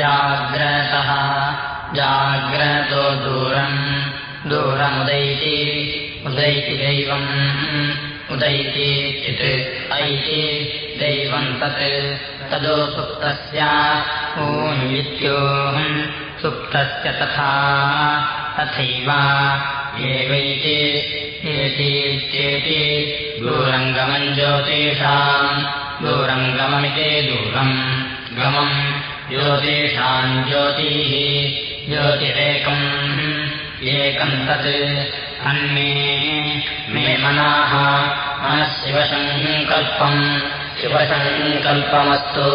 जाग्रतः। जाग्रतो दूरम्। दूरमुदैति उदैति दैवम्। उदैति चित्। ऐति दैवम् तत्। तदो सुप्तस्य ऊन्वित्योऽहम् सुप्तस्य तथा। तथैव। एवैति। एतीत्येति दूरङ्गमम् ज्योतिषाम्। दूरङ्गममिति दूरम्। गमम् ज्योतिषाम् ज्योतिः ज्योतिरेकम् एकम् तत् अन्मे मे मनाः मनः शिवसङ्कल्पम् शिवसङ्कल्पमस्तु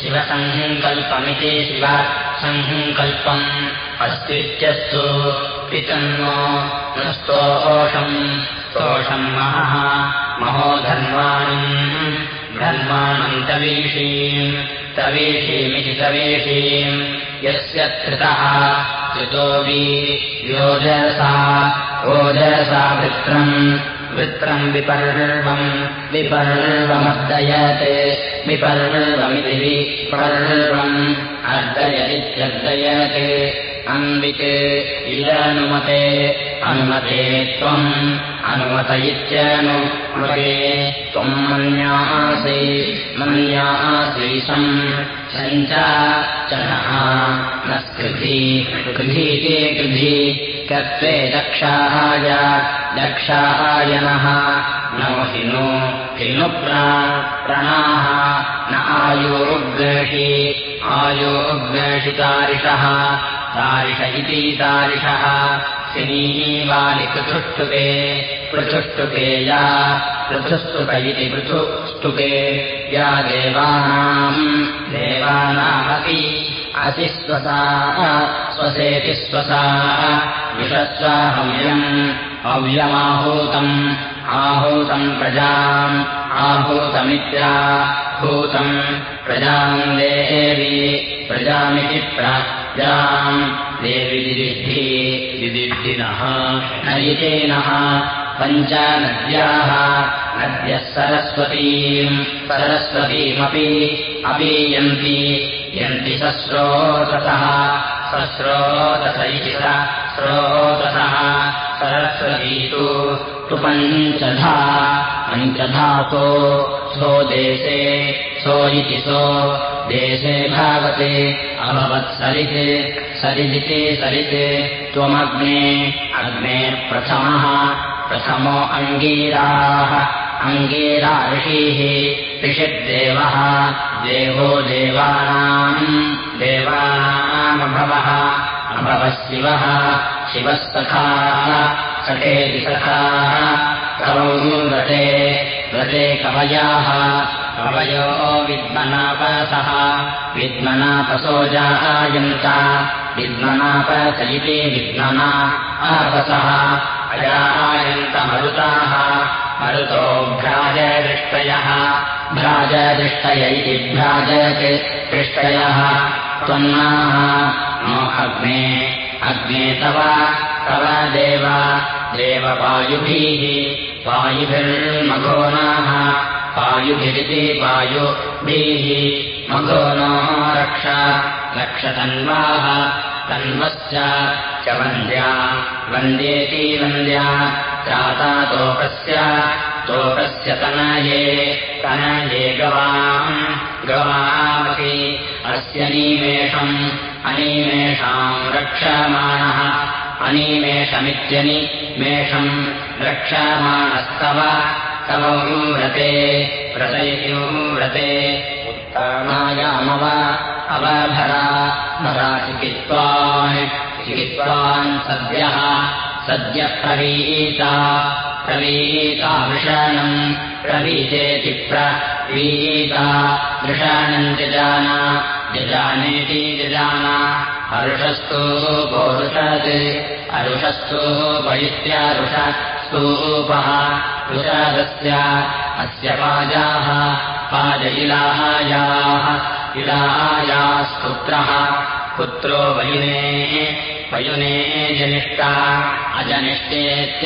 शिवसङ्कल्पमिति शिवसङ्कल्पम् अस्तीत्यस्तु पितन्नो न स्तोषम् स्तोषम् महः महो धर्माणम् धर्माणम् तवीषीम् तवीषीमिति तवीषीम् यस्य त्रितः त्रितोऽपि योजसा ओजसा वृत्रम्। वृत्रम् विपर्वम् विपर्वमर्दयत् विपर्वमिति विपर्वम् अर्दयदित्यर्दयत् अन्वित् इदनुमते अनुमते त्वम् अनुमत इत्यनुमते त्वम् मन्यासि मन्यासीशम् सञ्च नः न स्कृति कृधीति कृधि कर्त्वे दक्षाय दक्षायनः नो हिनो हिनुप्राणाः न आयोग्रहि आयोग्रषितारिषः तारिष इति तारिषः शनीवालिपृथुष्टुके पृथुष्टुके या पृथुस्तुक इति पृथुस्तुके या देवानाम् देवानामपि असि स्वसा स्वसेति स्वसा विषस्वाहव्यम् हव्यमाहूतम् आहूतम् प्रजाम् आहूतमित्याहूतम् प्रजाम् देवी प्रजामिति प्राजाम् देवि दिदिद्धि दिदिद्धिनः नयितेनः पञ्च नद्याः नद्यः सरस्वतीम् सरस्वतीमपि अपीयन्ति यन्ति सस्रोतसः सस्रोतस इति स स्रोतसः सरस्वतीतु तु पञ्चधा पञ्चधासो सो देशे सो इति सो देशे भावते अभवत्सरित् सरिदिति सरित् त्वमग्ने अग्ने प्रथमः प्रथमो अङ्गीराः अङ्गीरा ऋषिः ऋषिर्देवः देवो देवानाम् देवानामभवः अभवः शिवः शिवस्तथाः सखेति सखाः कवौ व्रते कवयाः कवयो विद्मनापसः विद्मनापसो जायन्त विद्मनापस इति विद्मना आपसः अजायन्तमरुताः मरुतो भ्राजदृष्टयः भ्राजदृष्टय इति भ्राजत् दृष्टयः त्वन्नाः अग्ने अग्ने तव तव देव देववायुभिः वायुभिर्मघोनाः वायुभिरिति वायुभिः मघोनो रक्ष रक्षतन्वाः तन्वश्च च वन्द्या वन्द्येति वन्द्या त्राता तोकस्य तोकस्य तनये तनये गवाम् गवामपि अस्य नीमेषम् अनीमेषाम् रक्षमाणः। अनीमेषमित्यनि मेषम् रक्षमाणस्तव। तव व्रते व्रतयोव्रते उत्तमायामव अवभरा भरा चिकित्वान्। चिकित्वान् सद्यः। सद्यः प्रवीता वृषाणम्। प्रवीतेति प्रवीता वृषाणम् जजान जजानेति जजान हर्षस्तु पोरुषत् हरुषस्तु वैत्यारुष स्तूपः। ऋषादस्य अस्य पाजाः। पाज इलाहायाः इलाहायास्तुत्रः। पुत्रो वयुने। वयुने जनिष्टा अजनिष्टेत्यजनिष्टा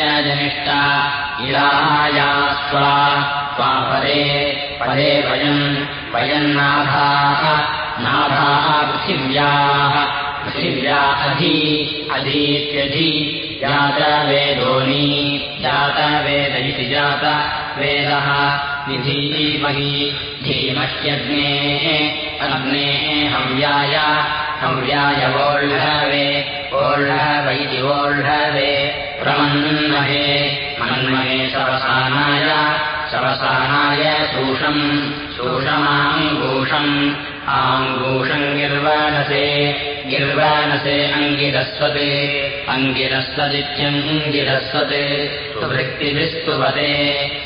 इलाहायास्त्वा त्वा परे। परे वयम्। वयन्नाभाः नाभाः पृथिव्याः पृथिव्या अधि अधीत्यधि जातवेदोनी जातवेद इति जात वेदः विधीमहि धीमह्यग्नेः अग्नेः हव्याय हव्याय वोढवे वोढव इति वोढवे प्रमन्महे मन्महे शवसानाय शवसानाय शूषम् शूषमाङ्गूषम् आङ्गूषम् गिर्वाणसे गिर्वाणसे अङ्गिरस्वते अङ्गिरस्वदित्यङ्गिरस्वते सुवृत्तिभिस्तुवते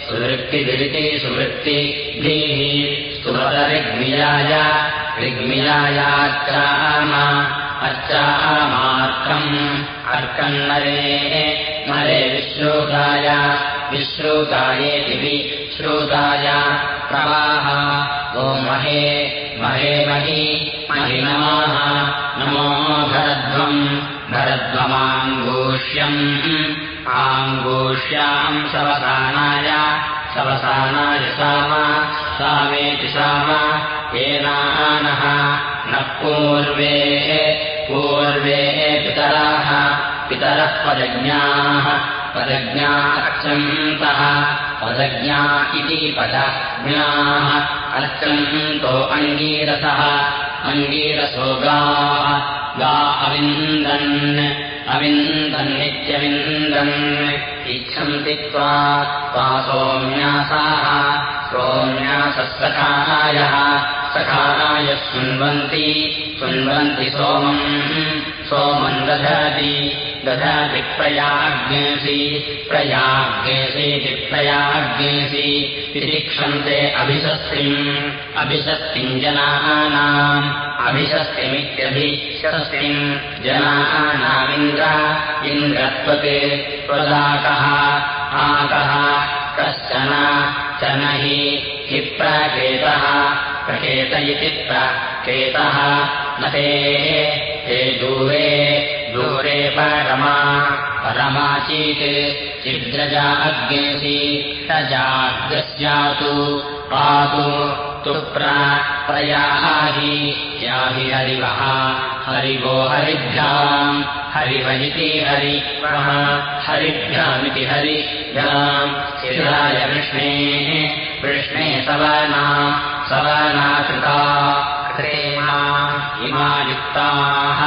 सुवृत्तिभिरिति सुवृत्तिभिः ऋग्मियाय ऋग्मियायाच्चाम अर्चामार्कम् अर्कम् नरे नरे विश्रुताय विश्रुतायेति विश्रुताय प्रवाह। ओ महे महे महि महि नमः। भरध्वम् भरध्वमाङ्गूष्यम् आङ्गूष्याम् सवसानाय सवसानाय साम सामेति साम। येनानः न पूर्वे पूर्वे पितराः पितरः पदज्ञाः पदज्ञा अर्चन्तः पदज्ञा इति पदज्ञाः। अर्चन्तो अङ्गीरसः। अङ्गीरसो गाः। गा अविन्दन्। अविन्दन्नित्यविन्दन् इच्छन्ति त्वा सोम्यासाः। सोम्यासः सखायः। सखाय शृण्वन्ति। शृण्वन्ति सोमम्। सोमम् दधति दधाति प्रयाज्ञेसि प्रयाज्ञेसीति प्रयाज्ञेसि तितिक्षन्ते अभिशस्तिम् अभिशस्तिम् जनानाम् अभिशस्तिमित्यभिशस्तिम् जनानामिन्द्र इन्द्रत्वते त्वदाकः आकः कश्चन च न हि हि प्रकेतः इति प्रकेतः न ते हे दूरे दूरे परमा परमाचीत् चिद्रजा अग्नेसि रजाग्रस्यातु पातु तु प्रयाहि याहि हरिवः हरिवो हरिभ्याम् हरिव हरिवः हरिभ्यामिति हरिभ्याम् शिराय कृष्णेः कृष्णे सवना सवना कृता क्रेमा इमा युक्ताः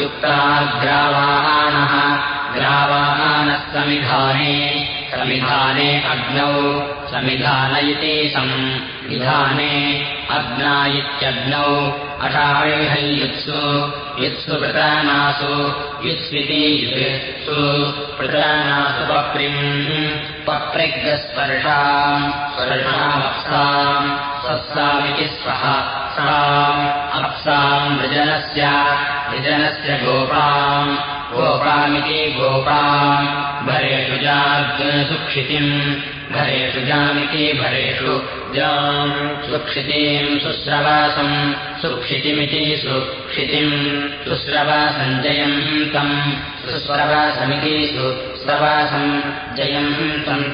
युक्ताग्रावाणः ग्रावाणः समिधाने समिधाने अग्नौ समिधान इति संविधाने अग्ना इत्यग्नौ अठाविहल्युत्सु युत्सु युत्स्विति युत्सु प्रतानासु पप्रिम् पप्रिग्स्पर्शाम् स्पर्शामप्साम् सत्सामिति स्वः साम् अप्साम् वृजनस्य वृजनस्य गोपाम् गोपामिति गोपाम् भरेषु जाग्सुक्षितिम् भरेषु जामिति भरेषु जाम् सुक्षितीम् सुस्रवासम् सुक्षितिमिति सुक्षितिम् सुस्रवासम् जयन्तम् सुस्रवासमिति सुस्रवासम् जयन्तम्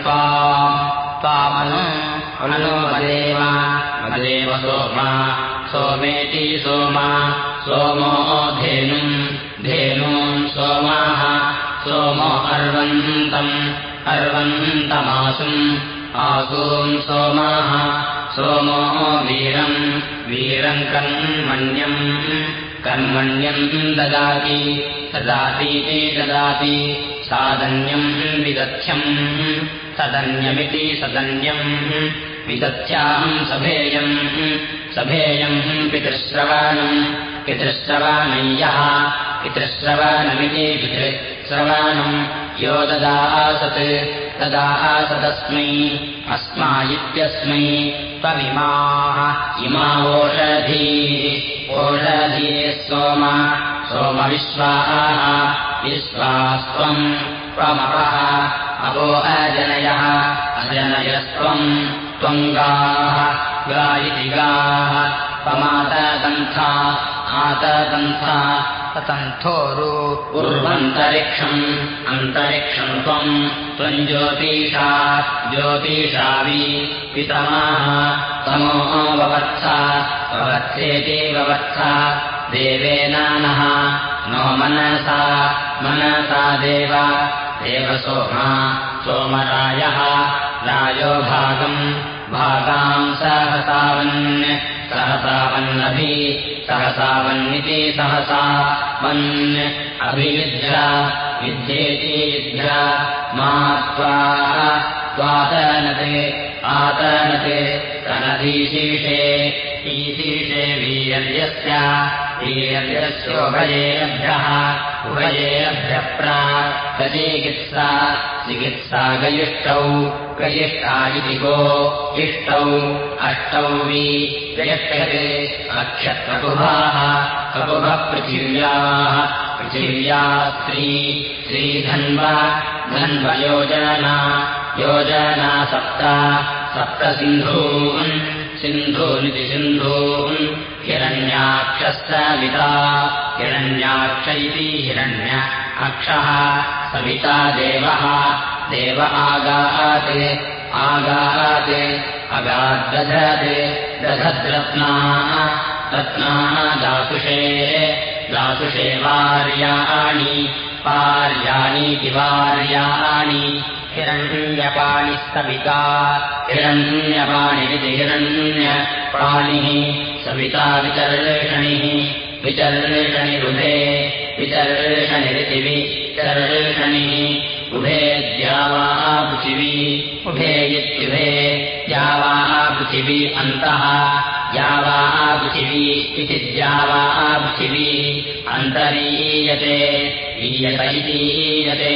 अनो मदेव। सोमा। सोमेति सोमा। सोमो धेनुम्। धेनून् सोमाः। सोमो अर्वन्तम्। अर्वन्तमासुम्। आसून् सोमाः। सोमो वीरम्। वीरम् कर्मण्यम् कर्मण्यम् ददाति ददातीति ददाति सादन्यम् विदध्यम् सदन्यमिति सदन्यम् विदध्याम् सभेयम् सभेयम् पितृश्रवाणम् पितृश्रवाणय्यः पितृश्रवाणमिति पितृश्रवाणम् यो ददासत् ददासदस्मै अस्मा इत्यस्मै त्वमिमाः इमा ओषधीः ओषधीः सोम सोमविश्वाः विश्वास्त्वम् त्वमपः अपो अजनयः अजनयस्त्वम् त्वम् गाः गा इति गाः त्वमातदन्था आतदन्था ततन्थोरु उर्वन्तरिक्षम् अन्तरिक्षम् त्वम्। त्वम् ज्योतिषा ज्योतिषावि पितमाः तमो ववत्सा ववत्सेति ववत्सा देवेन नः। मनसा मनसा देव। देवसोमा सोमरायः रायो भागम् भागाम् सहसावन् सहसावन्नभि सहसावन्निति सहसा वन् अभियुध्य विद्येति युध्य मा त्वातनते आतनते तनधीशीषे ईशीषे वीर्यस्य वीर्यस्योभयेभ्यः उभयेभ्यः प्राचिकित्सा चिकित्सा गयिष्टौ गयिष्ठा इति गो इष्टौ अष्टौ वि व्यक्ष्यते अक्षत्रकुभाः ककुभः पृथिव्याः स्त्री श्रीधन्व धन्वयोजना योजना सप्त सप्तसिन्धून् सिन्धूनिति सिन्धून् हिरण्याक्षस्तविता हिरण्याक्ष इति हिरण्य अक्षः। सविता देवः। देव आगात् आगात् अगाद्दधत् दधद्रत्नाः। रत्नाः दासुषे। दासुषे वार्याणि। पार्याणीति वार्याणि हिरण्यपाणिस्तविता। हिरण्यपाणिरिति हिरण्यपाणिः सविता विचर्षणिः विचर्षणिरुभे विचर्षणिरिति विचर्षणिः उभे द्यावाः पृथिवी उभे इत्युभे द्यावाः पृथिवी अन्तः द्यावाः पृथिवी इति पृथिवी अन्तरीयते ईयत इति ईयते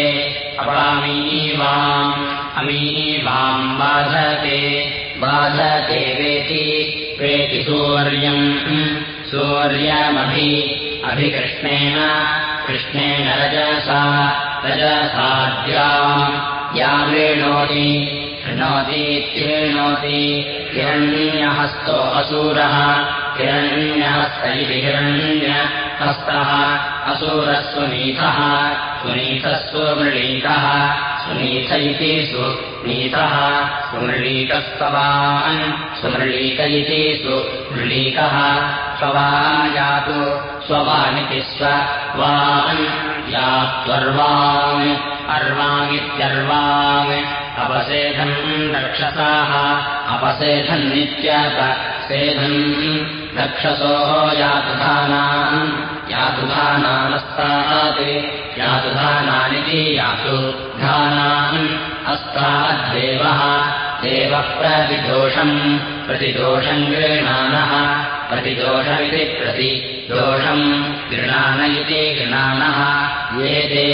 अपामीवाम् अमीवाम् बाधते बाधते वेति वेति सूर्यम् सूर्यमभि अभिकृष्णेन कृष्णेन रजसा रजसाद्याम् या वृणोति शृणोतीत्येणोति हिरण्यहस्तो असूरः हिरण्यहस्त इति हिरण्यहस्तः असुरः सुनीतः सुनीतः सुमृळीकः सुनीत इति सुनीतः सुमृळीकस्तवान् सुमृळीक इति सुमृळीकः स्ववान् यातु स्ववानिति स्ववान् यात्वर्वाङ् अर्वामित्यर्वाङ् अपसेधम् रक्षसाः। अपसेधन्नित्यपसेधम् रक्षसो यातुधानाम्। यातुधानामस्तात् यातुधानानिति यातु धानाम् अस्ताद्देवः देवः प्रतिदोषम् प्रतिदोषम् गृह्णानः। प्रतिदोषमिति प्रतिदोषम् गृणान इति गृणानः ये ते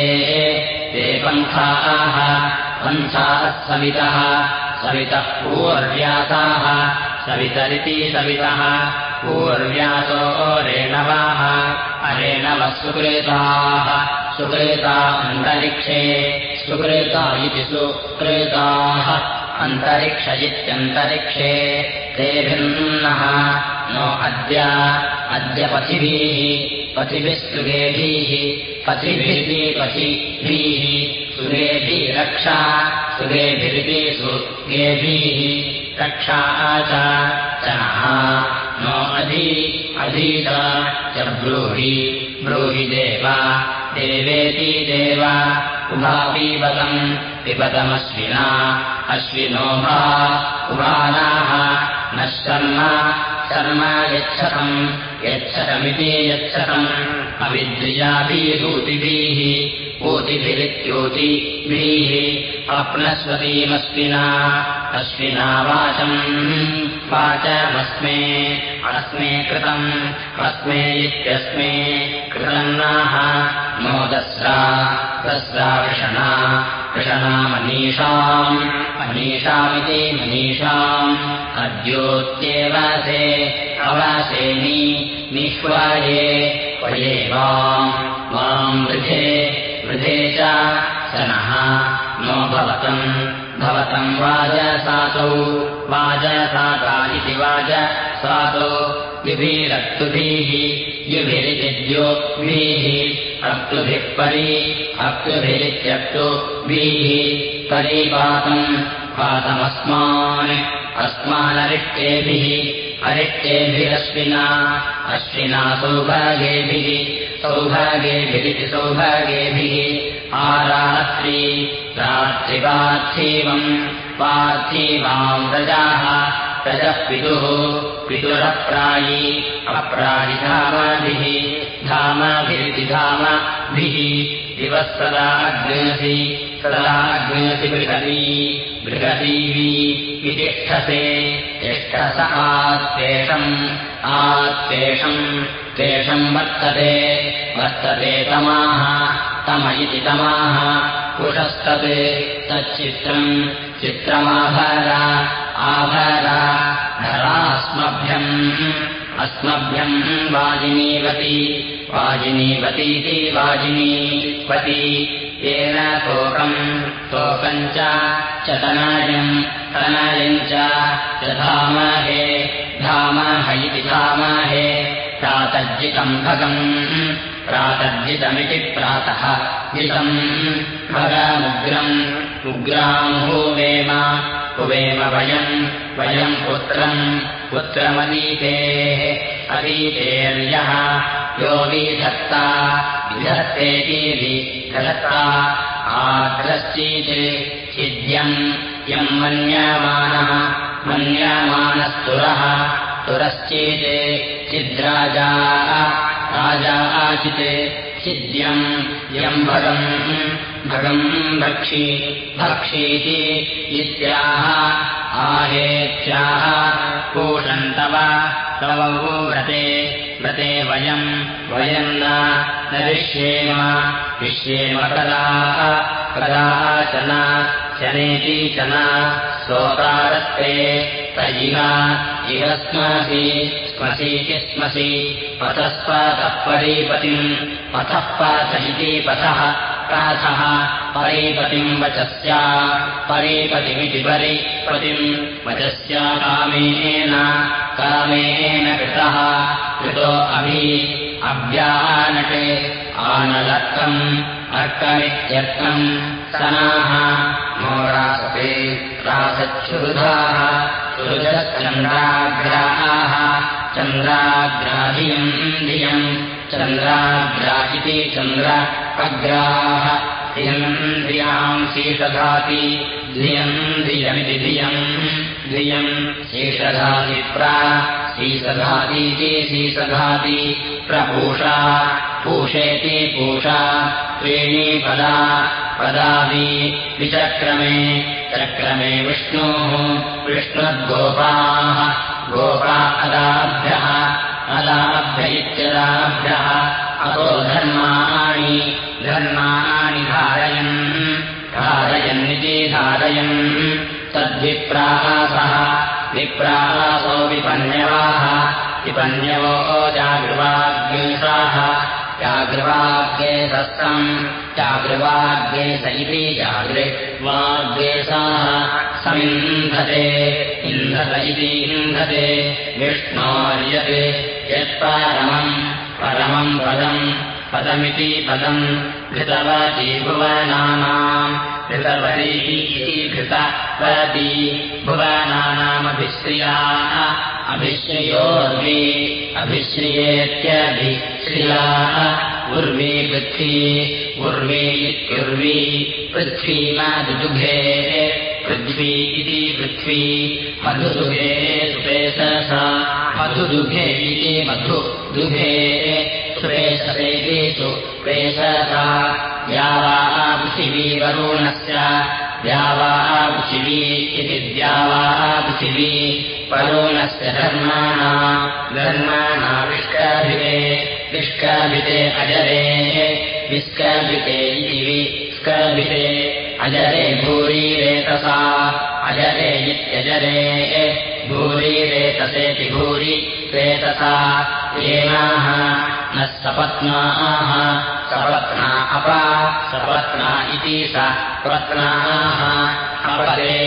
ते पन्थाः। पन्थाः सवितः। सवितः पूर्व्यासाः सवितरिति सवितः। पूर्व्यासो रेणवाः। अरेणवः सुकृताः। सुकृता अन्तरिक्षे। सुकृता इति सुकृताः अन्तरिक्ष इत्यन्तरिक्षे ते भिन्नः नो अद्य अद्य पथिभिः पथिभिः सुगेभिः पथिभिरिति पथिभिः सुगेभिरक्षा सुगेभिरिति सुगेभिः रक्षा च नः नो अधि अधीत च ब्रूहि ब्रूहि देव देवेति देव उभा पीबतम् पिबतमश्विना अश्विनोभा उभानाः नः शर्म शर्म यच्छतम् यच्छतमिति यच्छतम्। अविद्विजाभिरूतिभिः ऊतिभिरित्यूतिभिः अप्नस्वतीमस्मिना अश्विना वाचम्। वाचमस्मे अस्मे कृतम् अस्मे इत्यस्मे कृतम् नाः नो दस्रा दस्रा वृषणा वृषणा मनीषाम्। अद्योत्येवसे अवसेनि निह्वाये वये वाम् वृधे वृधे च स नः नो भवतम् भवतम् वाजसासौ वाजसाता इति वाजसासौ युभिरक्तुभिः युभिरितिद्योभिः अक्तुभिः परि अक्तुभिरित्यक्तुभिः परीपातम् पातमस्मान् अस्मानरिष्टेभिः अरिष्टेभिरश्विना अश्विना सौभागेभिः सौभागेभिरिति सौभागेभिः आरात्री रात्रिपार्थिवम् पार्थिवाम् व्रजाः रजः पितुः पितुरप्रायी धामाभिरिति धामाभिः दिवः सदा अग्नसि सदा अग्नसि बृहती बृहतीवी वितिष्ठसे तिष्ठस आत्पेषम् आत्पेषम् तेषम् वर्तते वर्तते तमाः तम इति तमाः पुषस्तत् तच्चित्रम् चित्रमाभरा आभरा धरास्मभ्यम् अस्मभ्यम् वाजिनीवती वाजिनीवतीति वाजिनीवती येन तोकम् तोकम् च तनयम् तनयम् च धामहे धामह इति धामहे प्रातज्जितम् भगम् प्रातज्जितमिति प्रातः जितम्। भगमुग्रम् उग्राम् हुवेम हुवेम वयम् वयम् पुत्रम् पुत्रमदीतेः अदीतेर्यः यो विधत्ता विधत्तेति विधत्ता आग्रश्चित् छिद्यम् यम् मन्यमानः मन्यमानस्तुरः तुरश्चेत् चिद्राजा राजा आचित् छिद्यम् यम् भगम् भगम् भक्षि भक्षीति इत्याह आहेभ्याः पूषन्तव तव व्रते व्रते वयम् वयम् न विश्येम विश्येम कदा कदाचन शनेति चन सोतारस्ते त इह स्मसि स्मसीति स्मसि पथस्पतः परीपतिम् पथः पथ इति पथः प्राथः परीपतिम् वचस्या परीपतिमिति परीपतिम् वचस्या कामेन कामेन कृतः कृतो अभि अभ्यानटे आनलर्कम् अर्कमित्यर्कम् सनाः मोरासते रासच्छुरुधाः चुरुधश्चन्द्राग्राः चन्द्राग्राधियम् धियम् चन्द्राग्रा। इति चन्द्र अग्राः धियन्द्रियाम् शीषधाति। धियम् धियमिति धियम् धियम् शीषधाति प्रा शीसधातीति शीसधाति प्रपूषा पूषेति पूषा त्रीणि पदा पदावि विचक्रमे चक्रमे विष्णोः विष्णुर्गोपाः। गोपा अदाभ्यः अदाभ्य इत्यदाभ्यः। अतो धर्माणि धर्माणि धारयन्। धारयन्निति धारयन्। तद्विप्रासः विप्रासो विपन्यवाः। विपन्यवो जागृवाग्साः जागृवाग्ये सस्तम्। जागृवाग्ये स इति जागृवाग्येसाः समिन्धते। इन्धत इति इन्धते। विष्णोर्यत् यत्परमम्। परमम् पदम् पदमिति पदम् घृतवती भुवनानाम् घृतवती इति घृतवती भुवनानामभिश्रियाः अभिश्रियोर्वी अभिश्रियेत्यभिश्रियाः उर्वी पृथ्वी उर्वी इत्युर्वी पृथ्वी मधुदुघे पृथ्वी इति पृथ्वी मधुदुघे सुपेशसा मधुदुघे इति मधुदुघे सुपेशसेति सुपेशसा द्यावा पृथिवी वरुणस्य द्यावा पृथिवी इति द्यावा पृथिवी वरुणस्य धर्माणा धर्माणा विष्काभिते विष्काभिते अजरे विस्काभिते इति विस्काभिते अजरे भूरिरेतसा। अजरे इत्यजरे भूरिरेतसेति भूरि रेतसा। येनाः न सपत्नाः। सपत्ना अप सपत्ना इति स पत्नाः। अपरे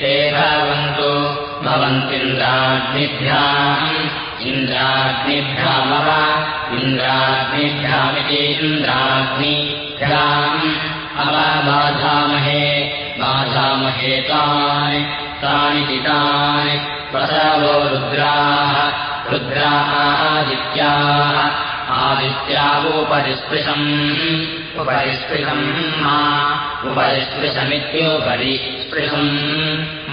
ते भवन्तु। भवन्तीन्द्राग्निभ्याम् इन्द्राग्निभ्यामव। इन्द्राग्निभ्यामिति इन्द्राग्निभ्याम् अवबाधामहे बाधामहे तानि तानि चितानि प्रसवो रुद्राः रुद्राः आदित्याः आदित्यावोपरिस्पृशम् उपरिस्पृशम् मा उपरिस्पृशमित्योपरि स्पृशम्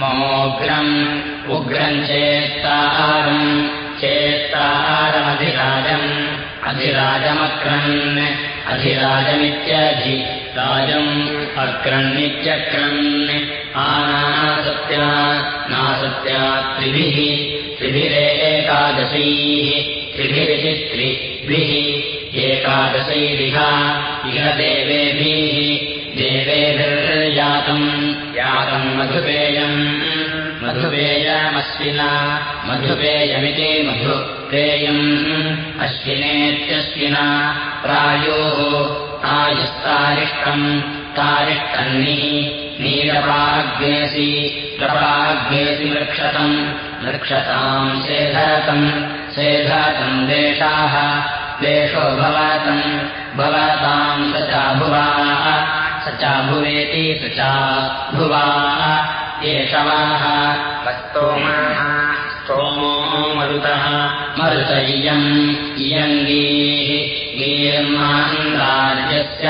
मोग्रम् उग्रम् चेत्तारम् चेत्तारमधिराजम् अधिराजमक्रन् अधिराजमित्यधि राजम् अक्रन्नित्यक्रन् आनासत्या नासत्या त्रिभिः त्रिभिरेकादशैः त्रिभिरिति त्रिभिः एकादशैरिह इह देवेभिः देवेभिर्जातम् यातम् मधुपेयम्। मधुपेयमश्विना मधुपेयमिति मधुपेयम् अश्विनेत्यश्विना प्रायोः आयुस्तारिष्टम् तारिष्टन्निः नीरपाग्नेसि प्रपाग्नेसि वृक्षतम् वृक्षताम् सेधतम् सेधतम् देशाः। देशो भवतम् भवताम् स चा भुवाः। स चा भुवेति स चा भुवाः। एषवाः। स्तोमाः स्तोमो मरुतः। मरुत इयम् इयङ्गीः गीर्मान्दार्यस्य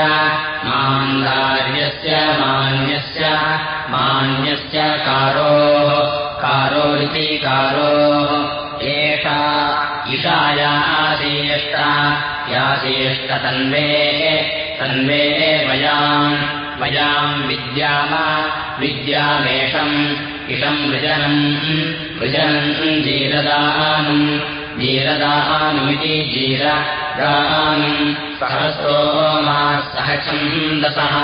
मान्दार्यस्य मान्यस्य मान्यस्य कारोः कारोरिति कारोः। एषा इषाया आसीष्टा यासीष्टतन्वेः तन्वेः वयाम् वयाम् विद्याम विद्यामेषम् इषम् वृजनम् वृजनम् जीरदानम् जीरदानुमिति जीरदानम् सहस्तोमा सह छन्दसः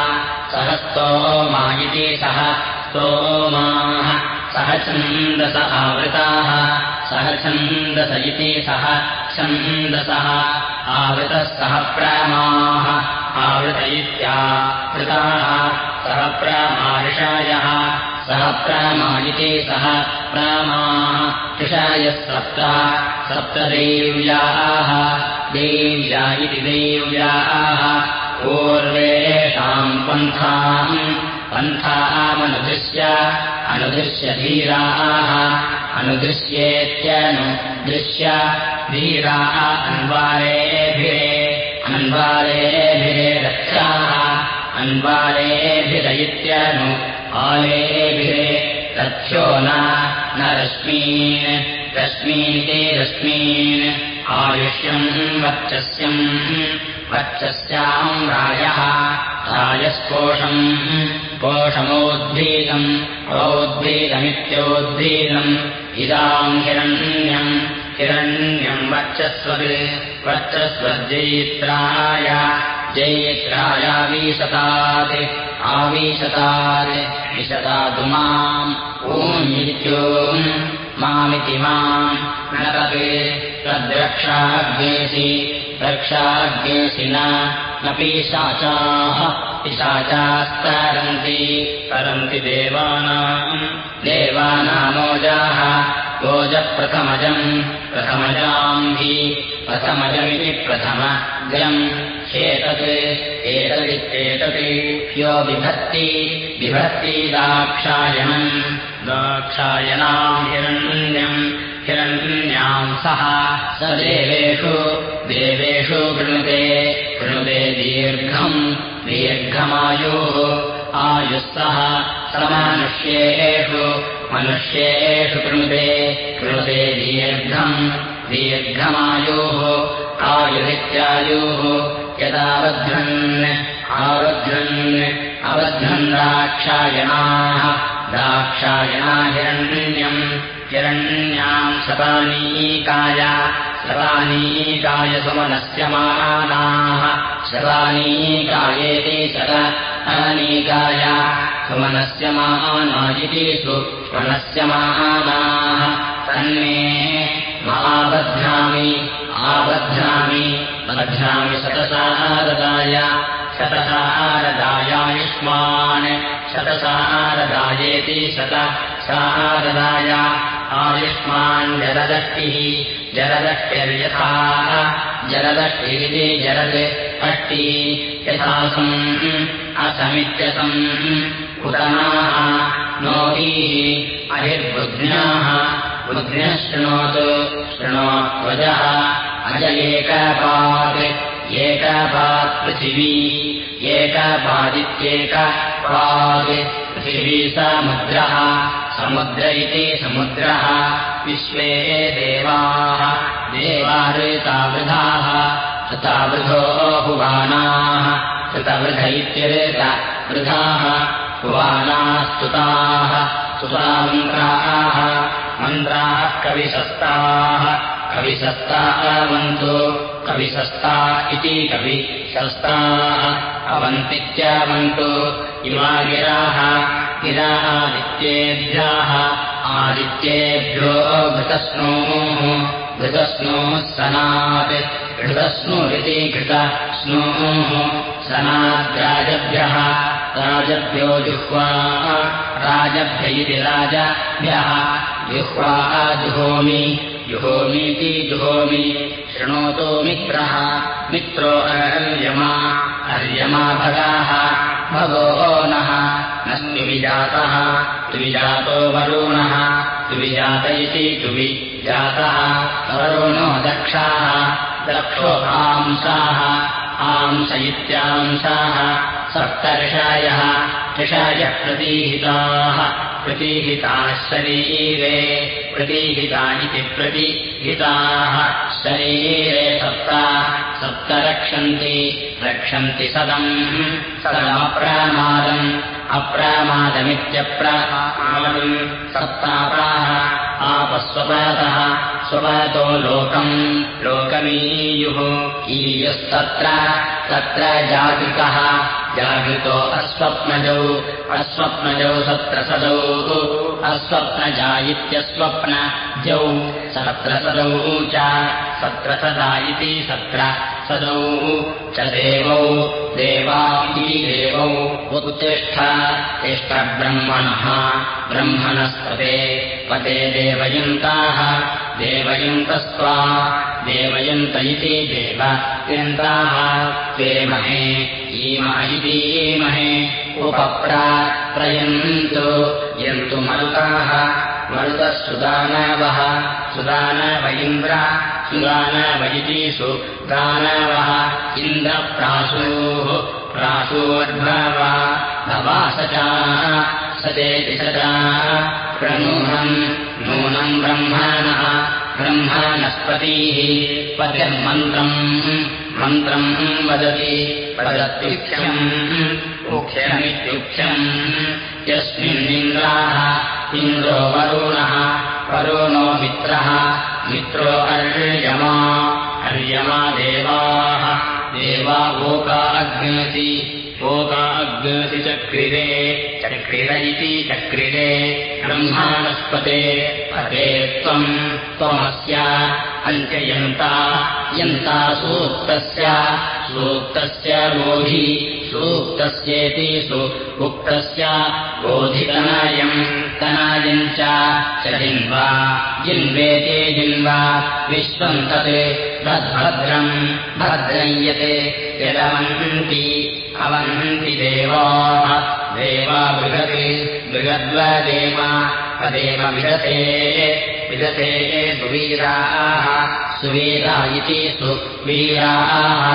सहस्तोमा इति सह स्तोमाः सह छन्दस आवृताः सह छन्दस इति सह छन्दसः आवृतः सह प्रामाः आवृत इत्यावृताः सह प्रामार्षायः सः प्रमा इति सः प्रामाः ऋषायः सप्त सप्तदेव्याः देव्या इति देव्याः पूर्वेषाम् पन्थाम् पन्थामनुदृश्य अनुदृश्य धीराः अनुदृश्येत्यनुदृश्य धीराः अन्वारेभिरे अन्वारेभिरे रक्षाः अन्वारेभिरयित्यनु आलेभिरे रथ्यो न रश्मीन्। रश्मीनिते रश्मीन्। आयुष्यम् वक्षस्यम् वक्षस्याम् रायः। रायस्कोशम् कोशमोद्भीदम् औद्भीदमित्योद्भीदम् इदाम् हिरण्यम् हिरण्यम् वक्षस्वद् वक्षस्वज्जयित्राय जयित्रायावीशतात् आवीशतात् विशतातु माम् ऊमित्योम् मामिति माम् न तत् तद्रक्षाज्ञेसि रक्षाज्ञेसि न पिशाचाः पिशाचास्तरन्ति तरन्ति देवानाम् देवानामोजाः ओजप्रथमजम् प्रथमजाम् हि प्रथमजमिति प्रथमजम्। ह्येतत् एतदित्येतत् ह्यो बिभक्ति बिभक्ति दाक्षायणम्। दाक्षायणाम् हिरण्यम् हिरण्याम् सः स देवेषु देवेषु कृणुते कृणुते दीर्घम् दीर्घमायुः आयुः सः समनुष्येषु मनुष्येषु कृणुते कृणुते दीर्घम् दीर्घमायुः आयुरित्यायुः यदावध्वन् आवध्वन् अवध्वन् दाक्षायणाः दाक्षायणा हिरण्यम् हिरण्याम् शतानीकाय शतानीकाय सुमनस्य मानाः शतानीकायेति शत अनीकाय सुमनस्य माना इति सुमनस्य मानाः तन्मे माबध्नामि आबध्नामि बध्नामि शतसारदाय शतसारदायायुष्मान् शतसारदायेति शत सारदाय आयुष्मान् जलदष्टिः जरदष्ट्यर्यथा जरदष्टिरिति जरद् अष्टि यथासम् असमित्यसम् पुतनाः नोहीः अहिर्बुध्न्याः बुध्न्यः शृणोतु शृणोत्वजः अज एकपात् एकपात्पृथिवी एकपादित्येकपात् पृथिवी समुद्रः समुद्र इति समुद्रः विश्वे देवाः। देवाऋतावृधाः ऋतावृधो हुवानाः ऋतवृध इत्येत वृधाः हुवानास्तुताः सुतामन्त्राः मन्त्राः कविशस्ताः कविशस्ता अवन्तु कविशस्ता इति कविशस्ताः अवन्तित्यवन्तु इमा गिराः गिरा आदित्येभ्यः आदित्येभ्यो घृतस्नोः घृतस्नोः सनात् घृतस्नुरिति घृतस्नोः सनाद्राजभ्यः राजभ्यो जुह्वा। राजभ्य इति राजभ्यः। जुह्वा जुहोमि। जुहोमीति जुहोमि। शृणोतु मित्रः। मित्रो अर्यमा अर्यमा भगाः। भगो नः। न स्विजातः द्विजातो वरुणः। द्विजात इति द्विजातः वरुणो दक्षाः। दक्षो आंसाः आंस इत्यांसाः सप्तर्षायः ऋषायः प्रतीहिताः प्रतीहिताः शरीरे प्रतीहिता इति प्रतिहिताः शरीरे सप्त सप्त रक्षन्ति रक्षन्ति सदम्। सदमप्रमादम्। अप्रमादमित्यप्रमादम्। सप्तापाः आपस्वपातः स्वपातो लोकम्। लोकमीयुः। ईयुस्तत्र। तत्र जागृतः। जागृतो अस्वप्नजौ। अस्वप्नजौ सत्रसदौ अस्वप्नजा इत्यस्वप्नजौ सत्रसदौ च। सत्रसदा इति सत्र सदौ। च देवौ देवा। इति देवौ उत्तिष्ठ तिष्ठब्रह्मणः ब्रह्मणस्पते। पते देवयन्ताः। देवयन्तस्त्वा देवयन्त इति देवयन्ताः देमहे ईम इतीमहे उपप्रयन्तु यन्तु मरुताः मरुतः सुदानवः सुदानव इन्द्र सुदानव इति सुदानवः इन्द्रप्रासूः प्रासूर्भव सचेति सचा प्रनूनम् नूनम् ब्रह्मणः ब्रह्मणस्पतिः पतिर्मन्त्रम् मन्त्रम् वदति। वदत्युख्यम्। उख्यमित्युख्यम् यस्मिन्निन्द्राः इन्द्रो वरुणः वरुणो मित्रः मित्रो अर्यमा अर्यमा देवाः। देवा ओका अग्नसि ओका अग्नसि चक्रिरे चक्रिर इति चक्रिरे। ब्रह्माणस्पते पते त्वम् त्वमस्य। अञ्चयन्ता। यन्ता सूक्तस्य। सूक्तस्य बोधि सूक्तस्येति सु उक्तस्य बोधितनायम् तनायम् च। जिन्वा जिन्वेते जिन्वा विश्वम् तत्। तद्भद्रम् भद्रय्यते यदवन्ति अवन्ति देवाः देवा बृहते बृहद्वदेवा तदेव विदते विदते सुवीराः सुवीरा इति सुवीराः।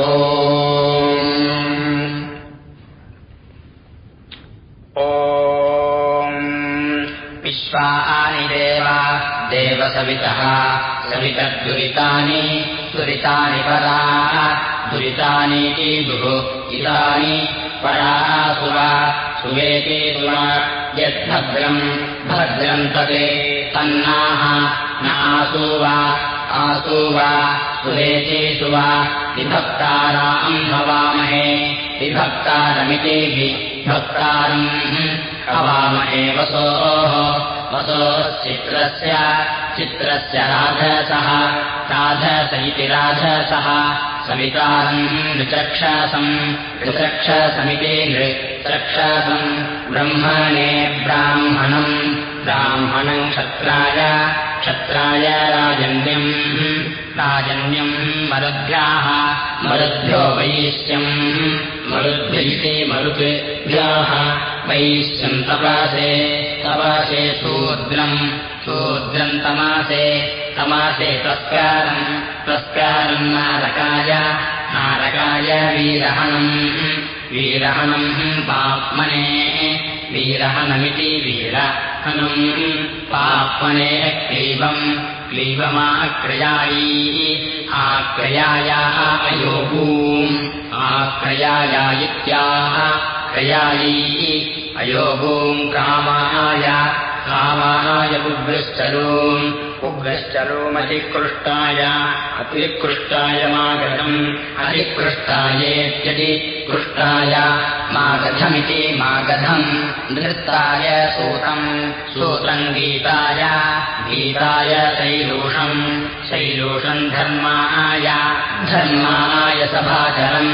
ओ विश्वानि देवा देवसवितः सवितद्दुरितानि दुरितानि पराः दुरितानीति दुः इतानि पराः सुवा सुवेति सुवा यद्भद्रम् भद्रम् तते तन्नाः न आसु वा आसु वा सुवेति सुवा विभक्ताराम् भवामहे विभक्तारमिति विभक्तारम् हवामहे वसोः वसोश्चित्रस्य चित्रस्य राधसः राधस इति राधसः सवितारम् ऋचक्षसम् ऋचक्षसमिति नृचक्षसम् ब्रह्मणे ब्राह्मणम् ब्राह्मणम् क्षत्राय राजन्यम्। राजन्यम् मरुद्भ्याः मरुद्भ्यो वैश्यम्। मरुद्भिः मरुद्भ्याः वैश्यम् तपासे तपासे शूद्रम् शूद्रम् तमासे तमासे तस्कारम् तस्कारम् नारकाय नारकाय वीरहणम् वीरहणम् पाप्मने वीरहनमिति वीरहनम् पाप्मने क्लीबम् क्लीबमाक्रयायी आक्रयायाः अयोगूम् आक्रयाया इत्याह क्रयायी अयोगूम् कामाय कामाय उग्रश्चलूम् उग्रश्चलोमतिकृष्टाय अतिकृष्टाय कृष्टाय मागधमिति मागधम् नृत्ताय सूतम् सूतम् गीताय गीताय शैलूषम् शैलूषम् धर्माय धर्माय सभाचरम्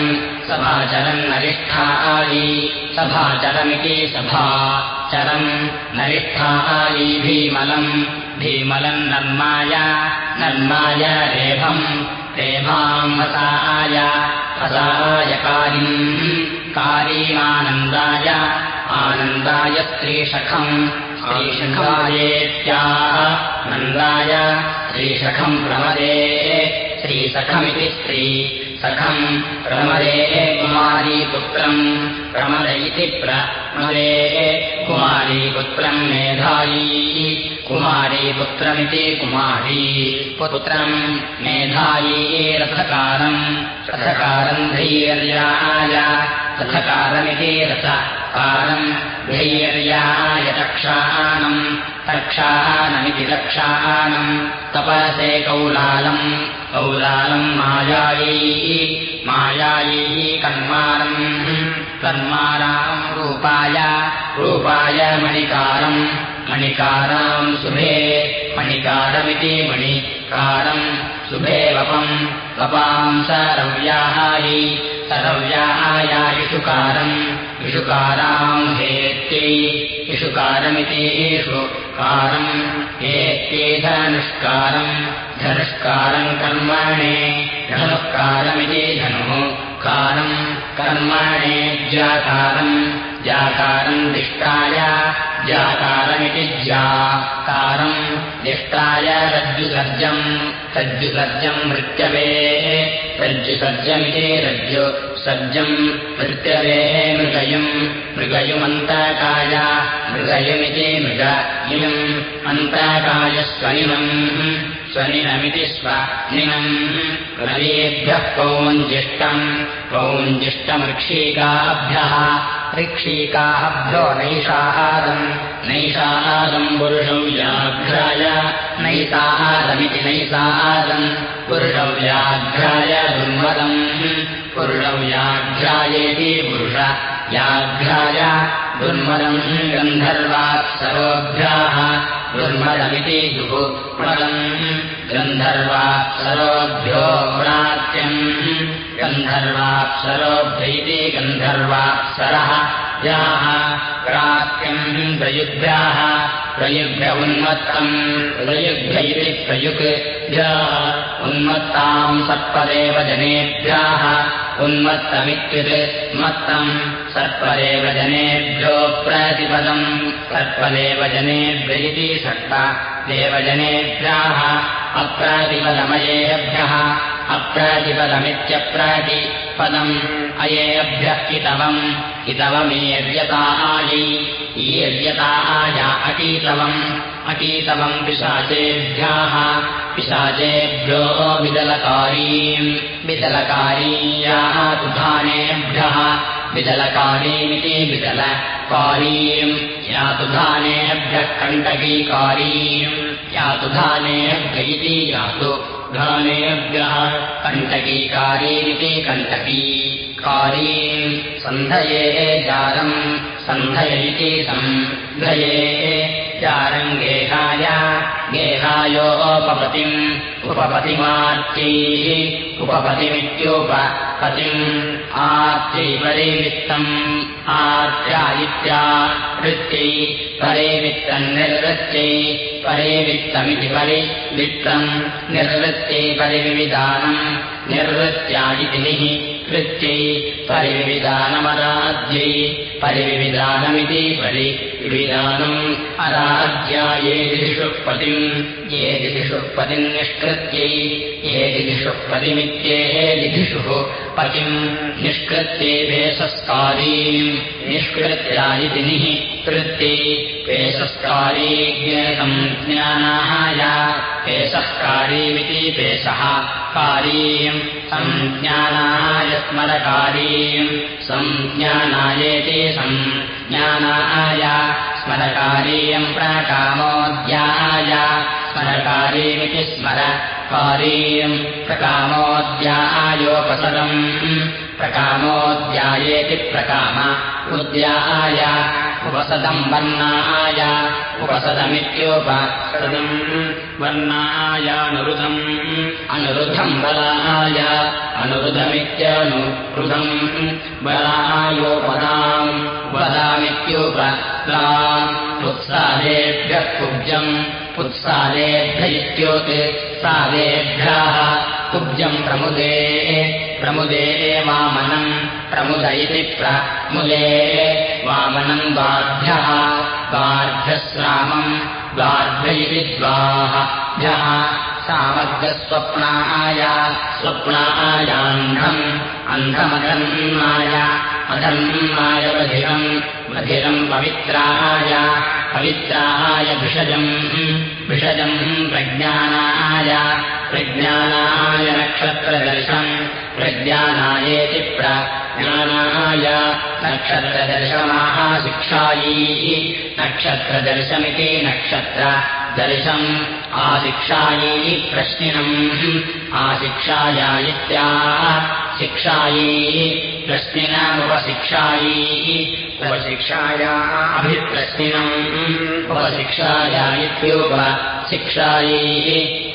सभाचरम् नरिष्ठायी सभाचरमिति सभाचरम् नरिष्ठायी भीमलम् भीमलम् नर्माय नर्माय रेभम् रेभाम् हसाय हसाय कारीम् कारीमानन्दाय आनन्दाय स्त्रीशखम् श्रीशखायेत्याः नन्दाय श्रीशखम् प्रमदे श्रीसखमिति स्त्री सखम् प्रमदेः कुमारीपुत्रम् प्रमद इति प्रमदेः कुमारीपुत्रम् मेधायी कुमारीपुत्रमिति कुमारी। पुत्रम् मेधायी रथकारम् रथकारम् धैर्याय। रथकारमिति रथकारम् धैर्याय रक्षाणम् रक्षानमिति रक्षाणम् तपसे कौलालम् कौलालम् मायायै। मायायै कन्मारम् कन्माराम् रूपाय। रूपाय मणिकारम् मणिकाराम् शुभे मणिकारमिति मणिकारम् शुभे वपम् वपाम् सरव्याहायै सरव्याहाया इषुकारम् इषुकाराम् हेत्यै इषुकारमिति इषुकारम् हेत्यै धनुष्कारम् धनुष्कारम् कर्मणे धनुःकारमिति धनुः कारम् कर्मणे ज्याकारम् ज्याकारम् दिष्टाय ज्याकारमिति ज्याकारम् दिष्टाय रज्जुसर्जम् रज्जुसर्जम् मृत्यवेः रज्जुसर्जमिति रज्जुसर्जम् मृत्यवेः मृगयुम् मृगयुमन्तकाय मृगयुमिति मृगयुम् अन्तकायस्वनिनम् स्वनिनमिति स्वनिनम् रवीभ्यः कौञ्जिष्टम् कौञ्जिष्टमृक्षीकाभ्यः ऋक्षीकाभ्यो नैषाहारम् नैषाहारम् पुरुषौ व्याघ्राय। नैषाहारमिति नैषाहारम् पुरुषौ व्याघ्राय दुर्मदम्। पुरुषौ व्याघ्रायेति पुरुष। व्याघ्राय दुर्मदम् गन्धर्वात्सरोभ्याः दुर्मदमिति दुःमदम् गन्धर्वात्सरोभ्यो प्रात्यम् गन्धर्वाप्सरोभ्यैति गन्धर्वाप्सरः याः प्रात्यम् प्रयुग्भ्याः प्रयुग्भ्य उन्मत्तम् प्रयुग्भ्य इति प्रयुग्भ्याः उन्मत्ताम् सर्पदेव जनेभ्यः उन्मत्तमित्युत् मत्तम् सर्पदेव जनेभ्यो प्रतिपदम्। सर्पदेव जनेभ्य इति सर्प देवजनेभ्यः अप्रातिपदमयेभ्यः अप्रातिपदमित्यप्रातिपदम् अयेभ्यः इतवम् इतवमेर्यतायै ईर्यताय अटीतवम् अटीतवम् पिशाचेभ्यः। पिशाचेभ्यो विदलकारीम् विदलकारीयाः तुधानेभ्यः। विदलकारीमिति विदलकारीम् यातुधानेभ्यः कण्टकीकारीम् यातुधानेभ्य इति यातु धानेभ्यः कण्टकीकारीमिति कण्टकी कारीम् सन्धये जालम् सन्धय इति सन्धये चारङ्गेहाय गेहायोपपतिम् उपपतिमार्चैः उपपतिमित्योपपतिम् आर्चै परिवित्तम् आर्च्या वृत्यै परिवित्तम् निर्वृत्यै परिवित्तमिति परिवित्तम् निर्वृत्यै परिविधानम् निर्वृत्या इति कृत्यै परिविधानमराध्यै परिविधानमिति परिविधानम् अराध्याये दिदिषुःपतिम् ये दिदिषुः पतिम् निष्कृत्यै ये पतिमित्येः दिदिषुः पतिम् निष्कृत्ये भेषस्कारीम् निष्कृत्या इति निः कृत्यै पेशस्कारी ज्ञेयम् ज्ञानाय पेशःकारीमिति पेशः कारीम् सञ्ज्ञानाय स्मरकारीम् सञ्ज्ञानायेति सञ्ज्ञानाय स्मरकारीयम् प्रकामोऽध्याय। स्मरकारीमिति स्मरकारीयम् प्रकामोऽध्यायोपसदम्। प्रकामोऽध्यायेति प्रकाम उद्याय उपसदम् वर्णाय उपसदमित्योपसदम् वर्णायानुरुधम् अनुरुधम् बलाय अनुरुधमित्यनुरुधम् बलायोपदाम् वदामित्योपदाम् उत्साहेभ्यः कुब्जम् उत्साहेभ्य इत्योत् सादेभ्यः कुब्जम् प्रमुदे प्रमुदे वामनम् प्रमुद इति प्रमुदे वामनम् द्वाभ्यः द्वाभ्यश्रामम् द्वाभ्य इति द्वाभ्यः सामग्रस्वप्नाय स्वप्नायान्धम् अन्धमधन्माय अधन्माय बधिरम् बधिरम् पवित्राय पवित्राय भिषजम् भिषजम् प्रज्ञानाय प्रज्ञानाय नक्षत्रदर्शम् प्रज्ञानायेति प्रज्ञानाय नक्षत्रदर्शमाः शिक्षायैः नक्षत्रदर्शमिति नक्षत्रदर्शम् आशिक्षायै प्रश्निनम् आशिक्षाया इत्याह शिक्षायै प्रश्निनमुपशिक्षायै उपशिक्षाया अभिप्रश्निनम् उपशिक्षाया इत्युपशिक्षायै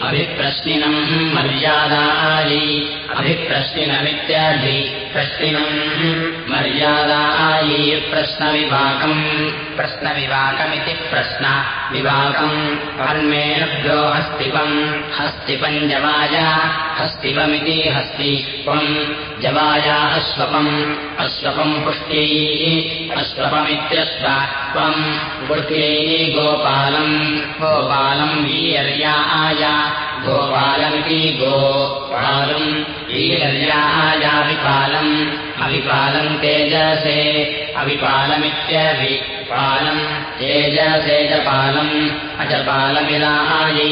अभिप्रश्निनम् मर्यादायै। अभिप्रश्निनमित्यादि प्रश्निनम् मर्यादायै। प्रश्नविभागम् प्रश्नविभागमिति प्रश्नविभागम् अन्मेभ्यो हस्तिपम्। हस्तिपम् जवाय। हस्तिपमिति हस्तिपम्। जवाया अश्वपम्। अश्वपम् पुष्ट्यै। अश्वपमित्यश्वपम् पुष्ट्यै गोपालम्। गोपालम् वीर्याय गोपालमिति गोपालम् वीर्यायाविपालम् अविपालम् तेजसे अविपालमित्यविपालम् तेजसेजपालम् अजपालमिरायै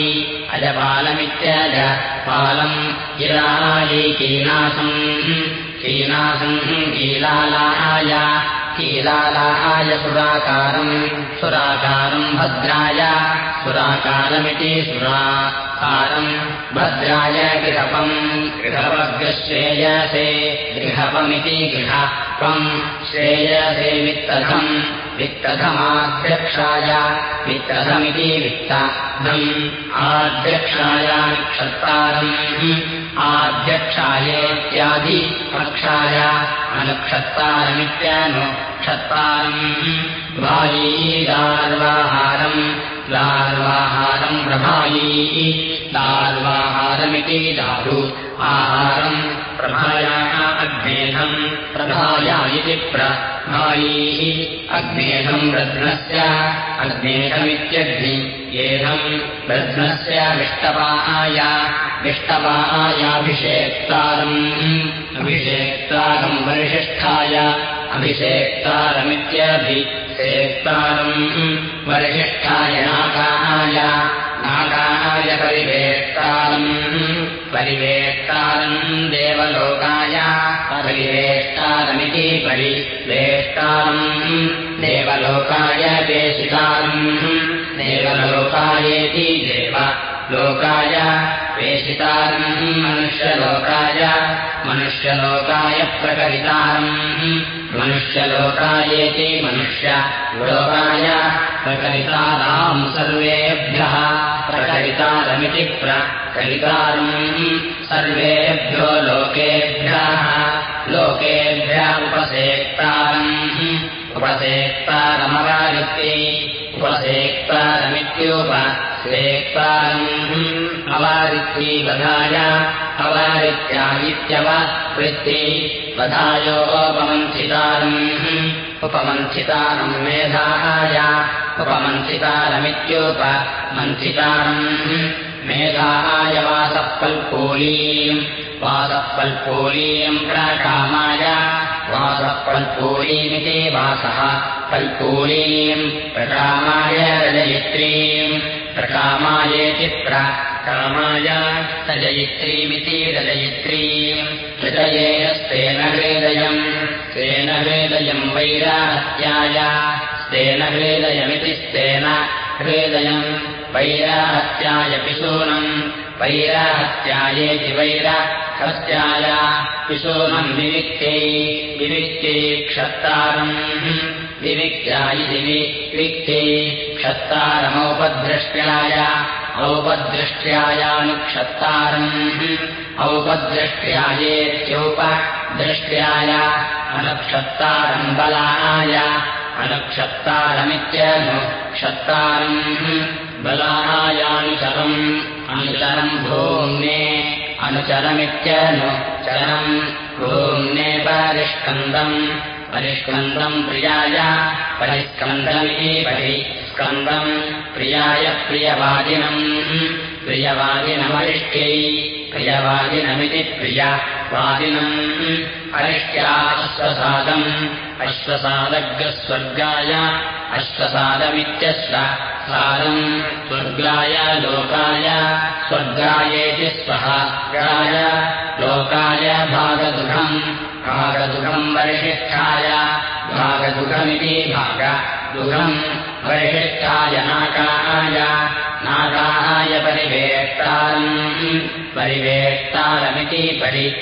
अजपालमित्यजपालम् इरायै कीनासम् कीनासम् कीलालाय कीलालाय सुराकारम् सुराकारम् भद्राय सुराकारमिति सुराकारम् भद्राय गृहपम् गृहपग्रश्रेयसे गृहपमिति गृहपम् श्रेयसे वित्तधम् वित्तधमाध्यक्षाय वित्तधमिति वित्तधम् आध्यक्षाय निक्षत्तारम् आध्यक्षायेत्यादिपक्षाय अनुक्षत्तारमित्यनुक्षत्तारम् भायीदार्वाहारम् दार्वाहारम् प्रभायैः। दार्वाहारमिति दारु आहारम् प्रभायाः अग्नेधम् प्रभाया इति प्रभायैः अग्नेधम् रत्नस्य अग्नेधमित्यग्नि एधम् रत्नस्य विष्टवाय विष्टवायाभिषेक्तारम् अभिषेक्तारम् वरिष्ठाय अभिषेक्तारमित्यभिषेक्तारम् वरिष्ठाय नागाय नागाय परिवेष्टारम् परिवेष्टारम् देवलोकाय परिवेष्टारमिति परिवेष्टारम् देवलोकाय पेशितारम् देवलोकायेति देवलोकाय पेशितारम् मनुष्यलोकाय मनुष्यलोकाय प्रकटितारम्। मनुष्यलोकायेति मनुष्य लोकाय प्रकरिताराम् सर्वेभ्यः प्रकरितारमिति प्रकरितारम् सर्वेभ्यो लोकेभ्यः लोकेभ्य उपसेक्तारम् उपसेक्तारमवारित्यै उपसेक्तारमित्युपसेक्तारम् अवारित्यै वधाय अवारित्या इत्यववृत्ति वधायोपमन्थितारम् उपमन्थितारम् मेधाय उपमन्थितारमित्युपमन्थितारम् मेधाय वासःपल्पूलीम् वासःपल्पूलीम् प्रकामाय। वासःपल्पूलीमिति वासः पल्पूलीम् प्रकामाय रजयित्रीम्। प्रकामायेति प्रकामाय रजयित्रीमिति रजयित्रीम्। हृदयेयस्तेन हृदयम्। स्तेन हृदयम् वैराहत्याय। स्तेन हृदयमिति स्तेन हृदयम् वैराहत्याय पिशूनम् वैराहत्यायेति वैराहत्याय पिशूनम् विविक्त्यै विविक्त्यै क्षत्तारम्। विविक्त्या इति विविक्त्यै क्षत्तारमौपद्रष्ट्याय औपदृष्ट्यायानुक्षत्तारम् औपदृष्ट्यायेत्यौपदृष्ट्याय अनुक्षत्तारम् बलाय अनुक्षत्तारमित्यनु क्षत्तारम् बलायानुचरम् अनुचरम् भूम्ने अनुचरमित्यनु चरम् भूम्ने परिष्कन्दम् परिष्कन्दम् प्रियाय परिष्कन्दमिति परिस्कन्दम् प्रियाय प्रियवादिनम्। प्रियवादिनमरिष्ट्यै प्रियवादिनमिति प्रियवादिनम् अरिष्ट्या अश्वसादम् अश्वसादग्रस्वर्गाय अश्वसादमित्यश्व सादम्। स्वर्गाय लोकाय स्वर्गायेति स्वः गाय। लोकाय भागदुघम्। भागदुघम् भागदुघमिति भागदुघम् वरिशिष्ठाय नाकाय। नागाय परिवेष्टारम्। परिवेष्टारमिति परिवेष्टारम्